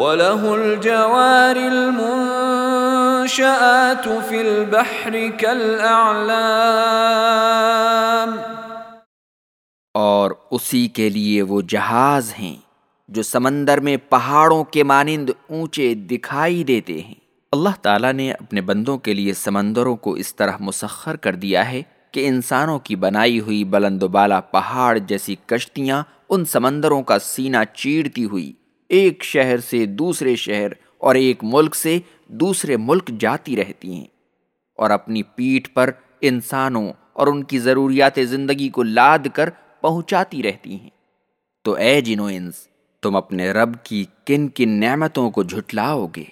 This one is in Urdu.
وَلَهُ الْجَوَارِ الْمُنشَآتُ فِي الْبَحْرِ كَالْأَعْلَامِ۔ اور اسی کے لیے وہ جہاز ہیں جو سمندر میں پہاڑوں کے مانند اونچے دکھائی دیتے ہیں۔ اللہ تعالیٰ نے اپنے بندوں کے لیے سمندروں کو اس طرح مسخر کر دیا ہے کہ انسانوں کی بنائی ہوئی بلند و بالا پہاڑ جیسی کشتیاں ان سمندروں کا سینہ چیڑتی ہوئی ایک شہر سے دوسرے شہر اور ایک ملک سے دوسرے ملک جاتی رہتی ہیں اور اپنی پیٹھ پر انسانوں اور ان کی ضروریات زندگی کو لاد کر پہنچاتی رہتی ہیں۔ تو اے جنو انس، تم اپنے رب کی کن کن نعمتوں کو جھٹلاؤ گے؟